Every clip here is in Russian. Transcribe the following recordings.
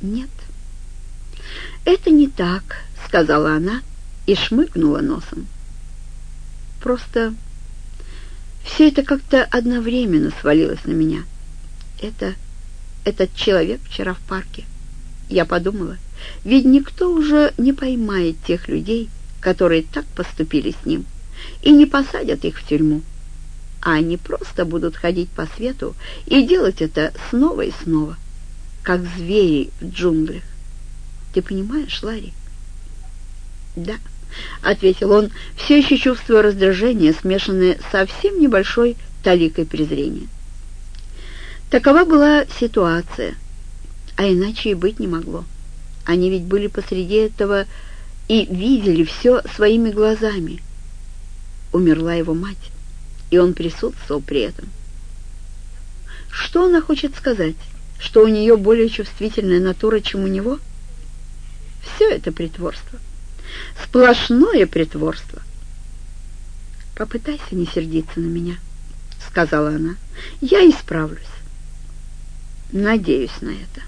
«Нет». «Это не так», — сказала она и шмыгнула носом. «Просто все это как-то одновременно свалилось на меня. Это... этот человек вчера в парке. Я подумала, ведь никто уже не поймает тех людей, которые так поступили с ним, и не посадят их в тюрьму. А они просто будут ходить по свету и делать это снова и снова, как звери в джунглях. Ты понимаешь, Ларри? Да, ответил он, все еще чувствуя раздражение, смешанное совсем небольшой таликой презрения. Такова была ситуация, а иначе и быть не могло. Они ведь были посреди этого и видели все своими глазами. Умерла его мать, и он присутствовал при этом. Что она хочет сказать? Что у нее более чувствительная натура, чем у него? Все это притворство. Сплошное притворство. «Попытайся не сердиться на меня», — сказала она. «Я исправлюсь». «Надеюсь на это.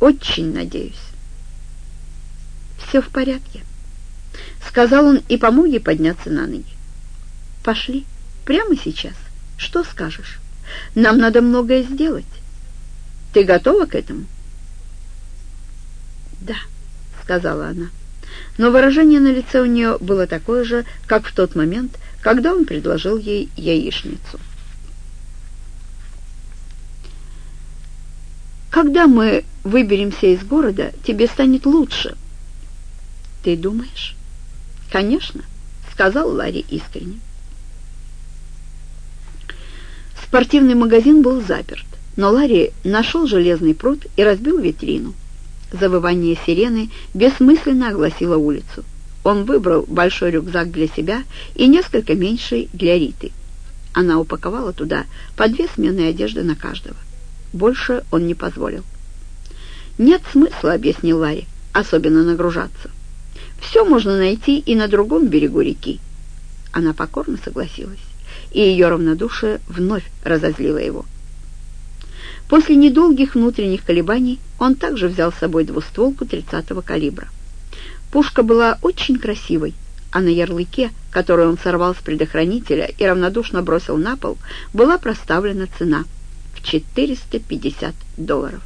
Очень надеюсь». «Все в порядке», — сказал он и помог ей подняться на ноги. «Пошли, прямо сейчас. Что скажешь? Нам надо многое сделать. Ты готова к этому?» «Да», — сказала она. Но выражение на лице у нее было такое же, как в тот момент, когда он предложил ей яичницу. «Когда мы выберемся из города, тебе станет лучше», «Ты думаешь?» «Конечно», — сказал Ларри искренне. Спортивный магазин был заперт, но Ларри нашел железный пруд и разбил витрину. Завывание сирены бессмысленно огласило улицу. Он выбрал большой рюкзак для себя и несколько меньший для Риты. Она упаковала туда по две смены одежды на каждого. Больше он не позволил. «Нет смысла», — объяснил Ларри, — «особенно нагружаться. Все можно найти и на другом берегу реки. Она покорно согласилась, и ее равнодушие вновь разозлило его. После недолгих внутренних колебаний он также взял с собой двустволку 30-го калибра. Пушка была очень красивой, а на ярлыке, который он сорвал с предохранителя и равнодушно бросил на пол, была проставлена цена в 450 долларов.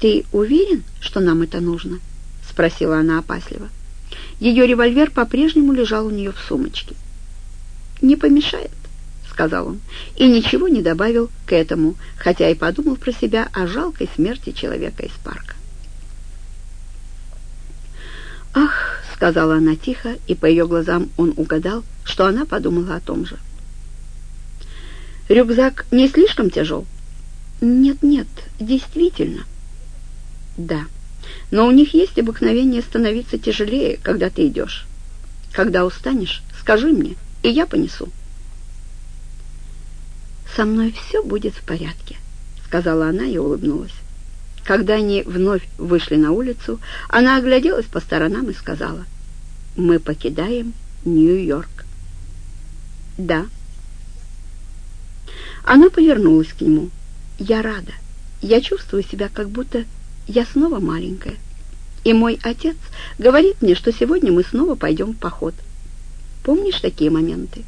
«Ты уверен, что нам это нужно?» — спросила она опасливо. Ее револьвер по-прежнему лежал у нее в сумочке. «Не помешает», — сказал он, и ничего не добавил к этому, хотя и подумал про себя о жалкой смерти человека из парка. «Ах», — сказала она тихо, и по ее глазам он угадал, что она подумала о том же. «Рюкзак не слишком тяжел?» «Нет-нет, действительно». «Да». Но у них есть обыкновение становиться тяжелее, когда ты идешь. Когда устанешь, скажи мне, и я понесу. «Со мной все будет в порядке», — сказала она и улыбнулась. Когда они вновь вышли на улицу, она огляделась по сторонам и сказала, «Мы покидаем Нью-Йорк». «Да». Она повернулась к нему. «Я рада. Я чувствую себя, как будто я снова маленькая. И мой отец говорит мне, что сегодня мы снова пойдем в поход. Помнишь такие моменты?»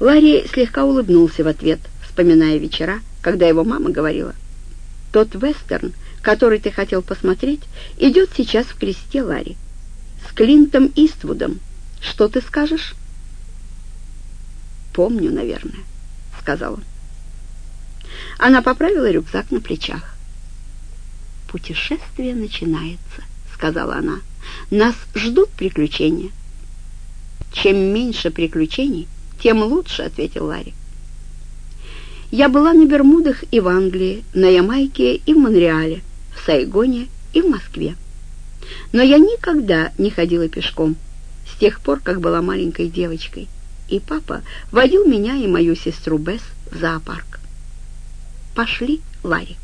Ларри слегка улыбнулся в ответ, вспоминая вечера, когда его мама говорила, «Тот вестерн, который ты хотел посмотреть, идет сейчас в кресте, Ларри, с Клинтом Иствудом. Что ты скажешь?» «Помню, наверное», — сказал он. Она поправила рюкзак на плечах. «Путешествие начинается», — сказала она. «Нас ждут приключения». «Чем меньше приключений, тем лучше», — ответил Ларри. «Я была на Бермудах и в Англии, на Ямайке и в Монреале, в Сайгоне и в Москве. Но я никогда не ходила пешком, с тех пор, как была маленькой девочкой, и папа водил меня и мою сестру Бесс в зоопарк. Пошли, Ларри».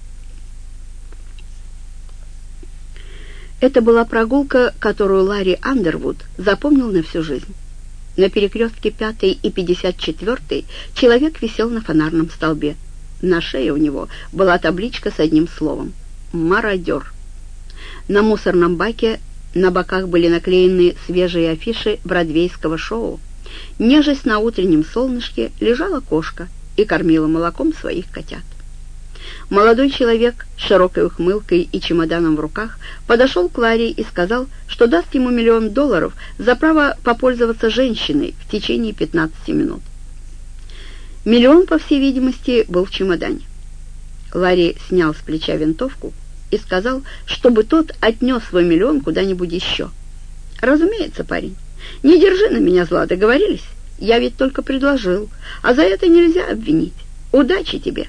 Это была прогулка, которую Ларри Андервуд запомнил на всю жизнь. На перекрестке 5 и 54 человек висел на фонарном столбе. На шее у него была табличка с одним словом «Мародер». На мусорном баке на боках были наклеены свежие афиши бродвейского шоу. Нежесть на утреннем солнышке лежала кошка и кормила молоком своих котят. Молодой человек с широкой ухмылкой и чемоданом в руках подошел к Ларри и сказал, что даст ему миллион долларов за право попользоваться женщиной в течение 15 минут. Миллион, по всей видимости, был в чемодане. Ларри снял с плеча винтовку и сказал, чтобы тот отнес свой миллион куда-нибудь еще. «Разумеется, парень. Не держи на меня зла, договорились? Я ведь только предложил, а за это нельзя обвинить. Удачи тебе!»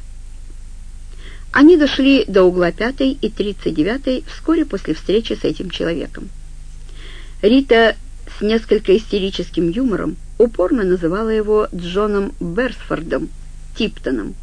Они дошли до угла 5 и 39 вскоре после встречи с этим человеком. Рита с несколько истерическим юмором упорно называла его Джоном Берсфордом, Типтоном,